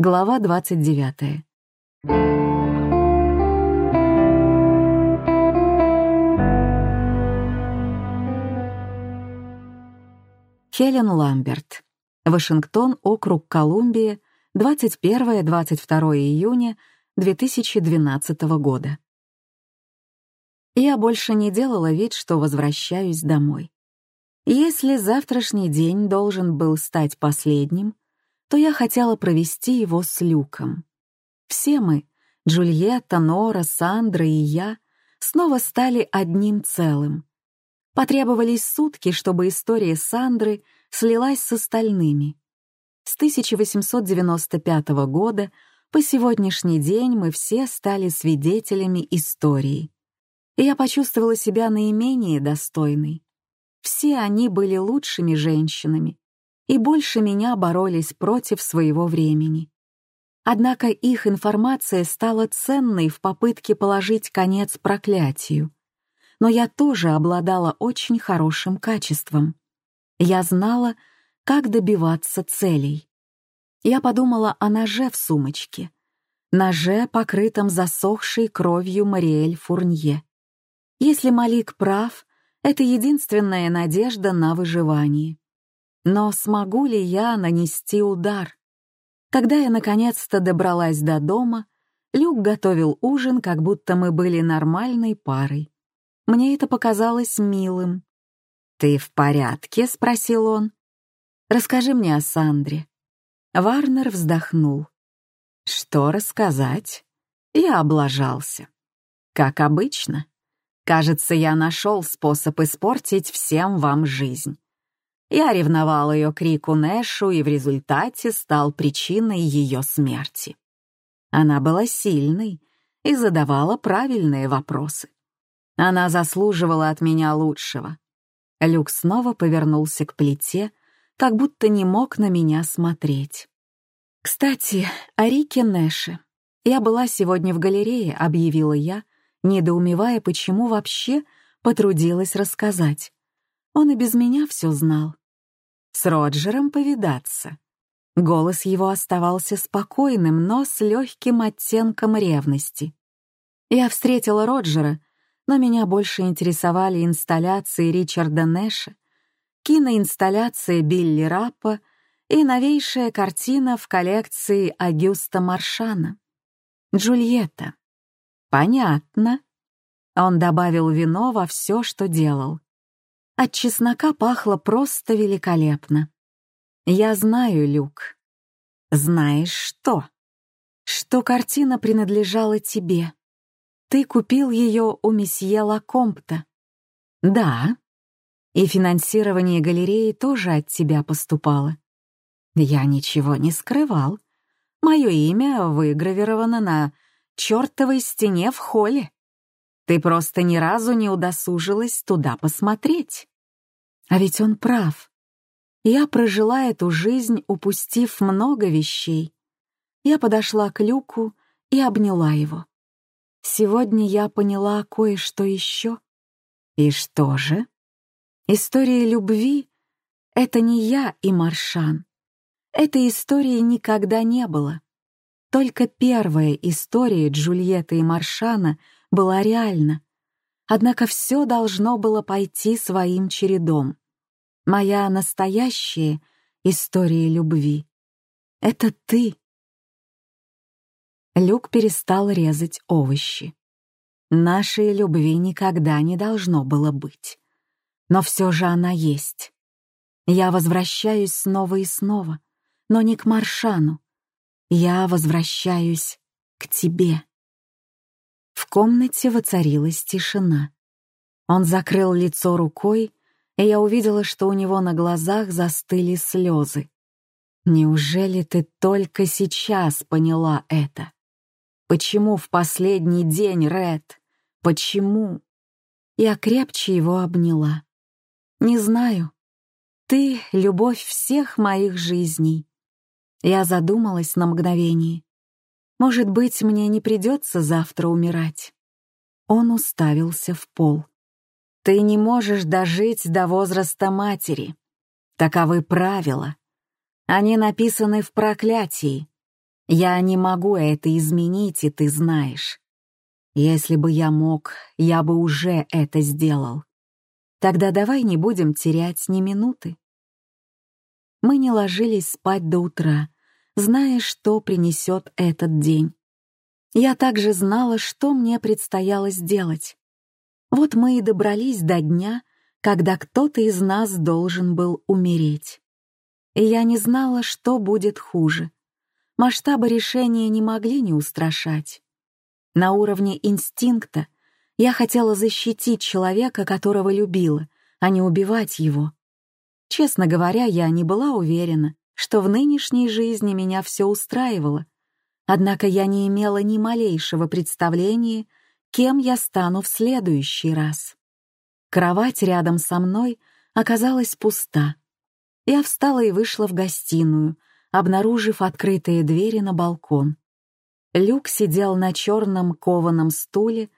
Глава 29. Хелен Ламберт. Вашингтон, округ Колумбия, 21-22 июня 2012 года. Я больше не делала вид, что возвращаюсь домой. Если завтрашний день должен был стать последним, то я хотела провести его с Люком. Все мы, Джульетта, Нора, Сандра и я, снова стали одним целым. Потребовались сутки, чтобы история Сандры слилась с остальными. С 1895 года по сегодняшний день мы все стали свидетелями истории. И я почувствовала себя наименее достойной. Все они были лучшими женщинами и больше меня боролись против своего времени. Однако их информация стала ценной в попытке положить конец проклятию. Но я тоже обладала очень хорошим качеством. Я знала, как добиваться целей. Я подумала о ноже в сумочке. Ноже, покрытом засохшей кровью Мариэль Фурнье. Если Малик прав, это единственная надежда на выживание. Но смогу ли я нанести удар? Когда я наконец-то добралась до дома, Люк готовил ужин, как будто мы были нормальной парой. Мне это показалось милым. «Ты в порядке?» — спросил он. «Расскажи мне о Сандре». Варнер вздохнул. «Что рассказать?» Я облажался. Как обычно. Кажется, я нашел способ испортить всем вам жизнь. Я ревновал ее к Рику Нэшу и в результате стал причиной ее смерти. Она была сильной и задавала правильные вопросы. Она заслуживала от меня лучшего. Люк снова повернулся к плите, как будто не мог на меня смотреть. «Кстати, о Рике Нэше. Я была сегодня в галерее», — объявила я, недоумевая, почему вообще потрудилась рассказать. Он и без меня все знал. С Роджером повидаться. Голос его оставался спокойным, но с легким оттенком ревности. Я встретила Роджера, но меня больше интересовали инсталляции Ричарда Нэша, киноинсталляция Билли Раппа и новейшая картина в коллекции Агюста Маршана. Джульетта. Понятно. Он добавил вино во все, что делал. От чеснока пахло просто великолепно. Я знаю, Люк. Знаешь что? Что картина принадлежала тебе. Ты купил ее у месье Лакомпта. Да. И финансирование галереи тоже от тебя поступало. Я ничего не скрывал. Мое имя выгравировано на чертовой стене в холле. Ты просто ни разу не удосужилась туда посмотреть. А ведь он прав. Я прожила эту жизнь, упустив много вещей. Я подошла к Люку и обняла его. Сегодня я поняла кое-что еще. И что же? История любви — это не я и Маршан. Этой истории никогда не было. Только первая история Джульетты и Маршана была реальна. Однако все должно было пойти своим чередом. Моя настоящая история любви — это ты. Люк перестал резать овощи. Нашей любви никогда не должно было быть. Но все же она есть. Я возвращаюсь снова и снова, но не к Маршану. Я возвращаюсь к тебе. В комнате воцарилась тишина. Он закрыл лицо рукой, и я увидела, что у него на глазах застыли слезы. Неужели ты только сейчас поняла это? Почему в последний день, Ред? Почему? Я крепче его обняла. Не знаю. Ты — любовь всех моих жизней. Я задумалась на мгновение. Может быть, мне не придется завтра умирать. Он уставился в пол. Ты не можешь дожить до возраста матери. Таковы правила. Они написаны в проклятии. Я не могу это изменить, и ты знаешь. Если бы я мог, я бы уже это сделал. Тогда давай не будем терять ни минуты. Мы не ложились спать до утра, зная, что принесет этот день. Я также знала, что мне предстояло сделать. Вот мы и добрались до дня, когда кто-то из нас должен был умереть. И я не знала, что будет хуже. Масштабы решения не могли не устрашать. На уровне инстинкта я хотела защитить человека, которого любила, а не убивать его. Честно говоря, я не была уверена, что в нынешней жизни меня все устраивало, однако я не имела ни малейшего представления, кем я стану в следующий раз. Кровать рядом со мной оказалась пуста. Я встала и вышла в гостиную, обнаружив открытые двери на балкон. Люк сидел на черном кованом стуле,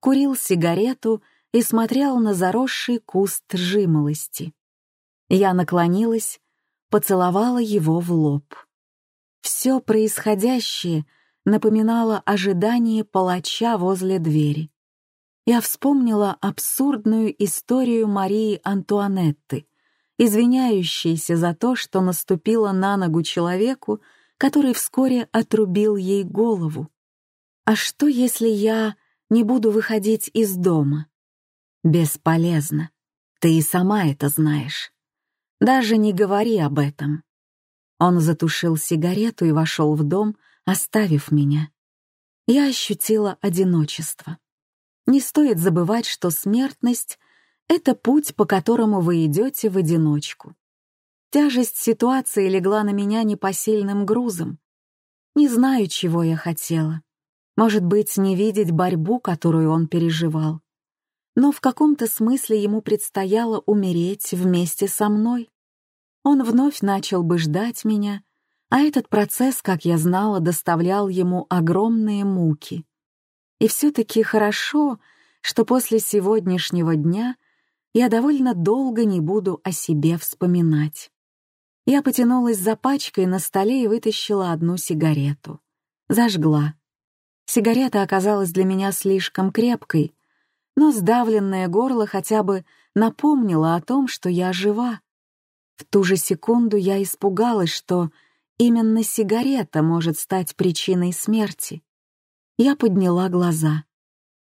курил сигарету и смотрел на заросший куст жимолости. Я наклонилась, поцеловала его в лоб. Все происходящее напоминало ожидание палача возле двери. Я вспомнила абсурдную историю Марии Антуанетты, извиняющейся за то, что наступила на ногу человеку, который вскоре отрубил ей голову. А что, если я не буду выходить из дома? Бесполезно. Ты и сама это знаешь. Даже не говори об этом. Он затушил сигарету и вошел в дом, оставив меня. Я ощутила одиночество. Не стоит забывать, что смертность это путь, по которому вы идете в одиночку. Тяжесть ситуации легла на меня непосильным грузом. Не знаю, чего я хотела. Может быть, не видеть борьбу, которую он переживал. Но в каком-то смысле ему предстояло умереть вместе со мной. Он вновь начал бы ждать меня, а этот процесс, как я знала, доставлял ему огромные муки. И все-таки хорошо, что после сегодняшнего дня — я довольно долго не буду о себе вспоминать. Я потянулась за пачкой на столе и вытащила одну сигарету. Зажгла. Сигарета оказалась для меня слишком крепкой, но сдавленное горло хотя бы напомнило о том, что я жива. В ту же секунду я испугалась, что именно сигарета может стать причиной смерти. Я подняла глаза.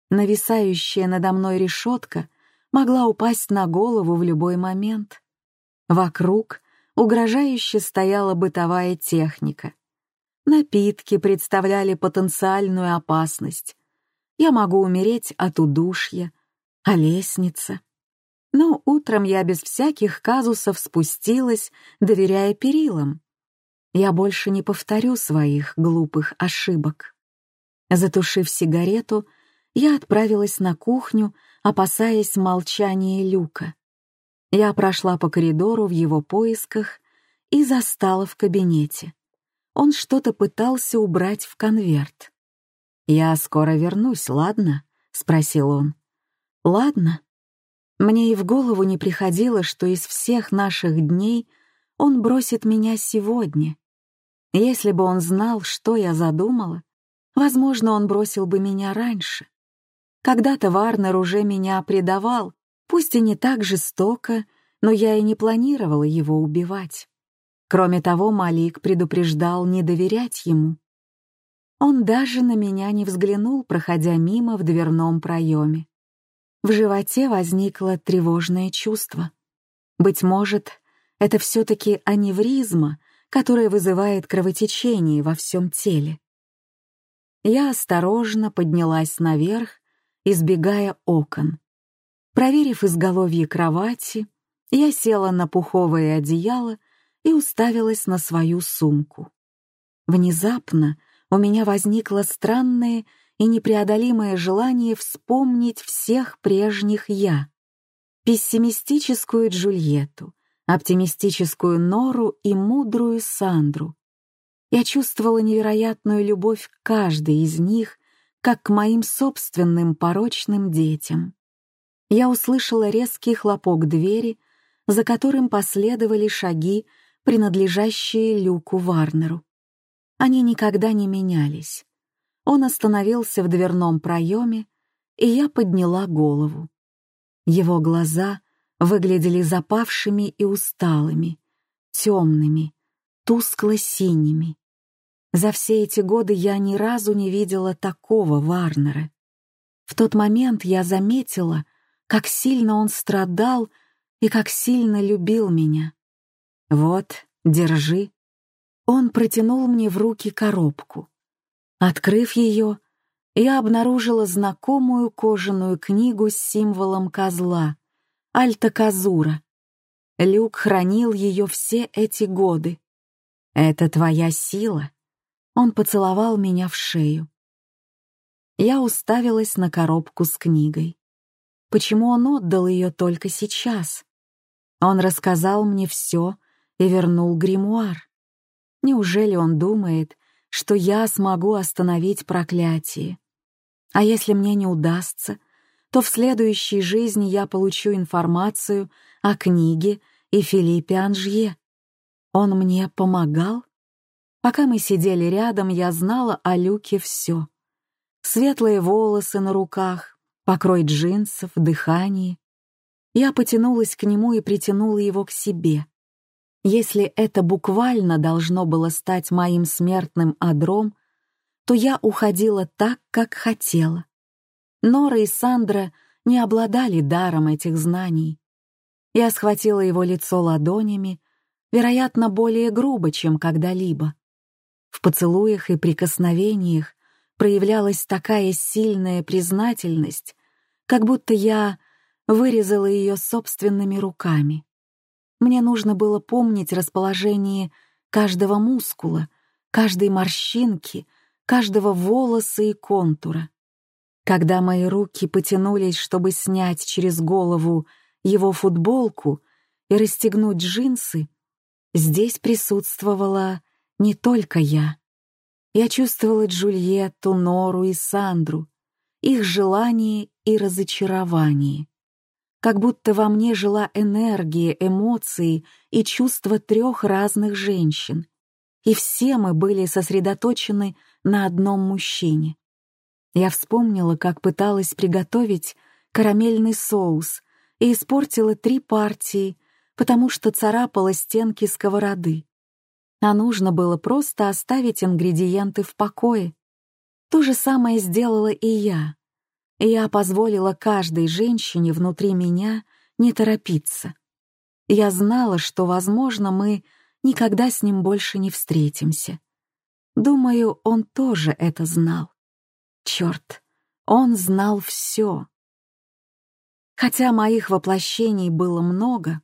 Нависающая надо мной решетка могла упасть на голову в любой момент. Вокруг угрожающе стояла бытовая техника. Напитки представляли потенциальную опасность. Я могу умереть от удушья, а лестница. Но утром я без всяких казусов спустилась, доверяя перилам. Я больше не повторю своих глупых ошибок. Затушив сигарету, я отправилась на кухню, опасаясь молчания Люка. Я прошла по коридору в его поисках и застала в кабинете. Он что-то пытался убрать в конверт. «Я скоро вернусь, ладно?» — спросил он. «Ладно». Мне и в голову не приходило, что из всех наших дней он бросит меня сегодня. Если бы он знал, что я задумала, возможно, он бросил бы меня раньше. Когда-то Варнер уже меня предавал, пусть и не так жестоко, но я и не планировала его убивать. Кроме того, Малик предупреждал не доверять ему. Он даже на меня не взглянул, проходя мимо в дверном проеме. В животе возникло тревожное чувство. Быть может, это все-таки аневризма, которая вызывает кровотечение во всем теле. Я осторожно поднялась наверх избегая окон. Проверив изголовье кровати, я села на пуховое одеяло и уставилась на свою сумку. Внезапно у меня возникло странное и непреодолимое желание вспомнить всех прежних «я». Пессимистическую Джульетту, оптимистическую Нору и мудрую Сандру. Я чувствовала невероятную любовь к каждой из них как к моим собственным порочным детям. Я услышала резкий хлопок двери, за которым последовали шаги, принадлежащие Люку Варнеру. Они никогда не менялись. Он остановился в дверном проеме, и я подняла голову. Его глаза выглядели запавшими и усталыми, темными, тускло-синими. За все эти годы я ни разу не видела такого Варнера. В тот момент я заметила, как сильно он страдал и как сильно любил меня. «Вот, держи». Он протянул мне в руки коробку. Открыв ее, я обнаружила знакомую кожаную книгу с символом козла — Альта-Казура. Люк хранил ее все эти годы. «Это твоя сила». Он поцеловал меня в шею. Я уставилась на коробку с книгой. Почему он отдал ее только сейчас? Он рассказал мне все и вернул гримуар. Неужели он думает, что я смогу остановить проклятие? А если мне не удастся, то в следующей жизни я получу информацию о книге и Филиппе Анжье. Он мне помогал? Пока мы сидели рядом, я знала о Люке все. Светлые волосы на руках, покрой джинсов, дыхание. Я потянулась к нему и притянула его к себе. Если это буквально должно было стать моим смертным одром, то я уходила так, как хотела. Нора и Сандра не обладали даром этих знаний. Я схватила его лицо ладонями, вероятно, более грубо, чем когда-либо. В поцелуях и прикосновениях проявлялась такая сильная признательность, как будто я вырезала ее собственными руками. Мне нужно было помнить расположение каждого мускула, каждой морщинки — каждого волоса и контура. Когда мои руки потянулись, чтобы снять через голову его футболку и расстегнуть джинсы, здесь присутствовала не только я. Я чувствовала Джульетту, Нору и Сандру, их желание и разочарование. Как будто во мне жила энергия, эмоции и чувства трех разных женщин. И все мы были сосредоточены на одном мужчине. Я вспомнила, как пыталась приготовить карамельный соус и испортила три партии, потому что царапала стенки сковороды. А нужно было просто оставить ингредиенты в покое. То же самое сделала и я. Я позволила каждой женщине внутри меня не торопиться. Я знала, что, возможно, мы никогда с ним больше не встретимся. Думаю, он тоже это знал. Черт, он знал все. Хотя моих воплощений было много,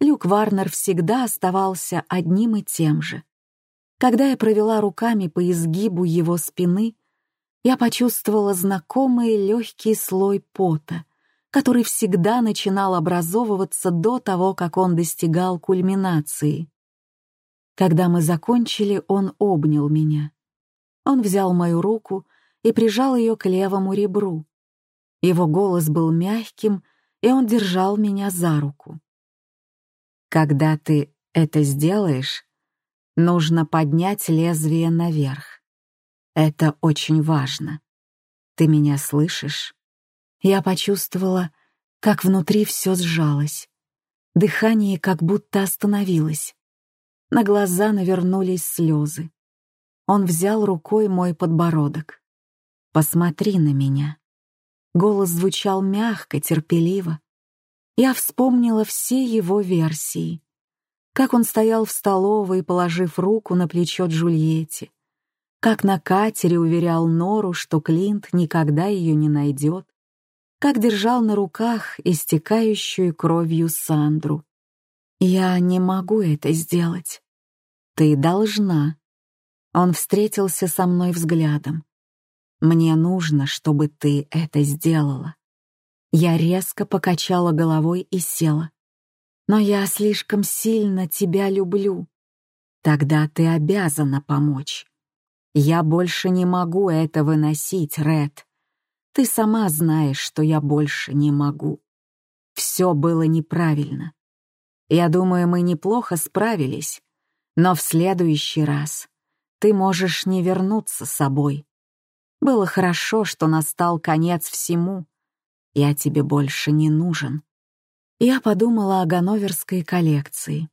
Люк Варнер всегда оставался одним и тем же. Когда я провела руками по изгибу его спины, я почувствовала знакомый легкий слой пота, который всегда начинал образовываться до того, как он достигал кульминации. Когда мы закончили, он обнял меня. Он взял мою руку и прижал ее к левому ребру. Его голос был мягким, и он держал меня за руку. «Когда ты это сделаешь, нужно поднять лезвие наверх. Это очень важно. Ты меня слышишь?» Я почувствовала, как внутри все сжалось. Дыхание как будто остановилось. На глаза навернулись слезы. Он взял рукой мой подбородок. «Посмотри на меня». Голос звучал мягко, терпеливо. Я вспомнила все его версии. Как он стоял в столовой, положив руку на плечо Джульетте. Как на катере уверял Нору, что Клинт никогда ее не найдет. Как держал на руках истекающую кровью Сандру. «Я не могу это сделать. Ты должна». Он встретился со мной взглядом. «Мне нужно, чтобы ты это сделала». Я резко покачала головой и села. «Но я слишком сильно тебя люблю. Тогда ты обязана помочь. Я больше не могу это выносить, Ред. Ты сама знаешь, что я больше не могу. Все было неправильно. Я думаю, мы неплохо справились, но в следующий раз ты можешь не вернуться с собой. Было хорошо, что настал конец всему. Я тебе больше не нужен. Я подумала о ганноверской коллекции.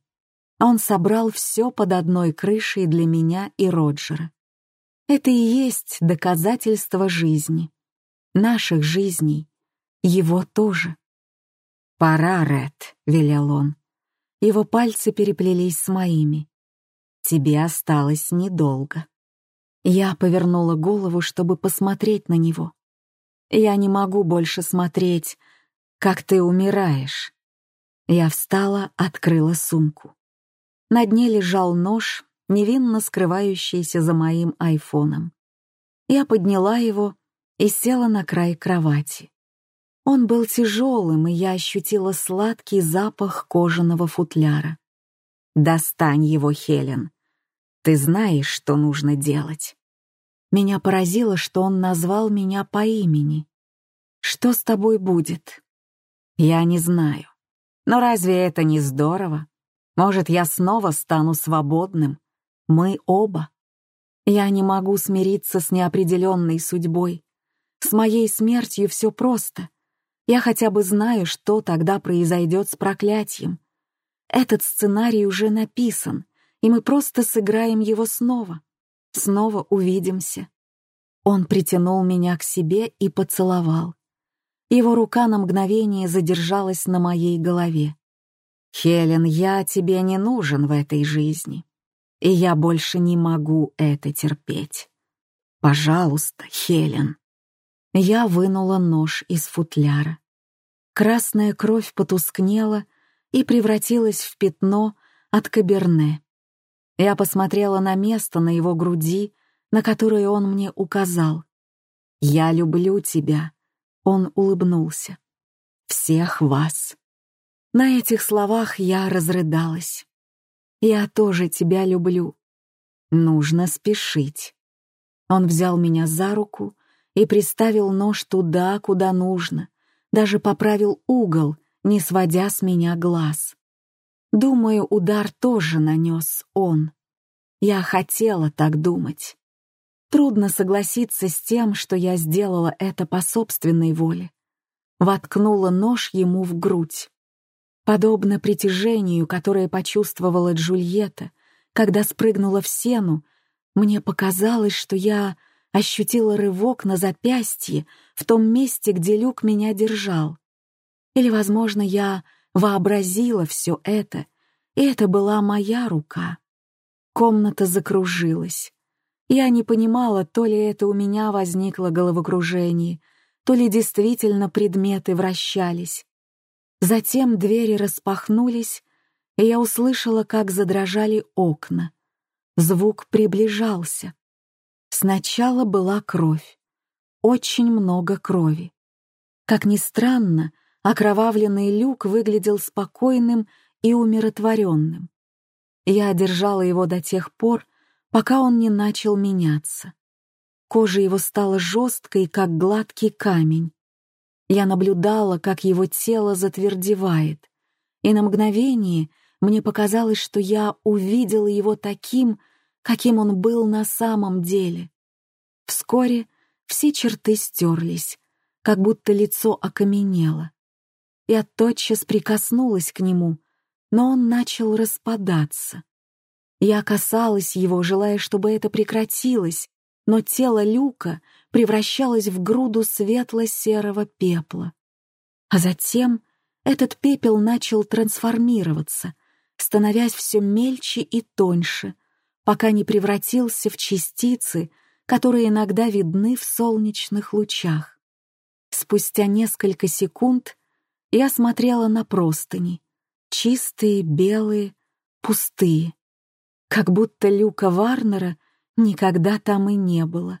Он собрал все под одной крышей для меня и Роджера. Это и есть доказательство жизни. Наших жизней. Его тоже. «Пора, Ред», — велел он. Его пальцы переплелись с моими. «Тебе осталось недолго». Я повернула голову, чтобы посмотреть на него. «Я не могу больше смотреть, как ты умираешь». Я встала, открыла сумку. На дне лежал нож, невинно скрывающийся за моим айфоном. Я подняла его и села на край кровати. Он был тяжелым, и я ощутила сладкий запах кожаного футляра. «Достань его, Хелен. Ты знаешь, что нужно делать». Меня поразило, что он назвал меня по имени. «Что с тобой будет?» «Я не знаю. Но разве это не здорово? Может, я снова стану свободным? Мы оба. Я не могу смириться с неопределенной судьбой. С моей смертью все просто. Я хотя бы знаю, что тогда произойдет с проклятием. Этот сценарий уже написан, и мы просто сыграем его снова. Снова увидимся. Он притянул меня к себе и поцеловал. Его рука на мгновение задержалась на моей голове. «Хелен, я тебе не нужен в этой жизни, и я больше не могу это терпеть. Пожалуйста, Хелен». Я вынула нож из футляра. Красная кровь потускнела и превратилась в пятно от каберне. Я посмотрела на место на его груди, на которое он мне указал. «Я люблю тебя», — он улыбнулся. «Всех вас». На этих словах я разрыдалась. «Я тоже тебя люблю. Нужно спешить». Он взял меня за руку и приставил нож туда, куда нужно, даже поправил угол, не сводя с меня глаз. Думаю, удар тоже нанес он. Я хотела так думать. Трудно согласиться с тем, что я сделала это по собственной воле. Воткнула нож ему в грудь. Подобно притяжению, которое почувствовала Джульетта, когда спрыгнула в сену, мне показалось, что я ощутила рывок на запястье в том месте, где Люк меня держал. Или, возможно, я вообразила все это, и это была моя рука. Комната закружилась. Я не понимала, то ли это у меня возникло головокружение, то ли действительно предметы вращались. Затем двери распахнулись, и я услышала, как задрожали окна. Звук приближался. Сначала была кровь. Очень много крови. Как ни странно, окровавленный люк выглядел спокойным и умиротворенным. Я держала его до тех пор, пока он не начал меняться. Кожа его стала жесткой, как гладкий камень. Я наблюдала, как его тело затвердевает, и на мгновение мне показалось, что я увидела его таким, каким он был на самом деле. Вскоре все черты стерлись, как будто лицо окаменело. Я тотчас прикоснулась к нему, но он начал распадаться. Я касалась его, желая, чтобы это прекратилось, но тело Люка превращалось в груду светло-серого пепла. А затем этот пепел начал трансформироваться, становясь все мельче и тоньше, пока не превратился в частицы, которые иногда видны в солнечных лучах. Спустя несколько секунд я смотрела на простыни, чистые, белые, пустые, как будто Люка Варнера никогда там и не было.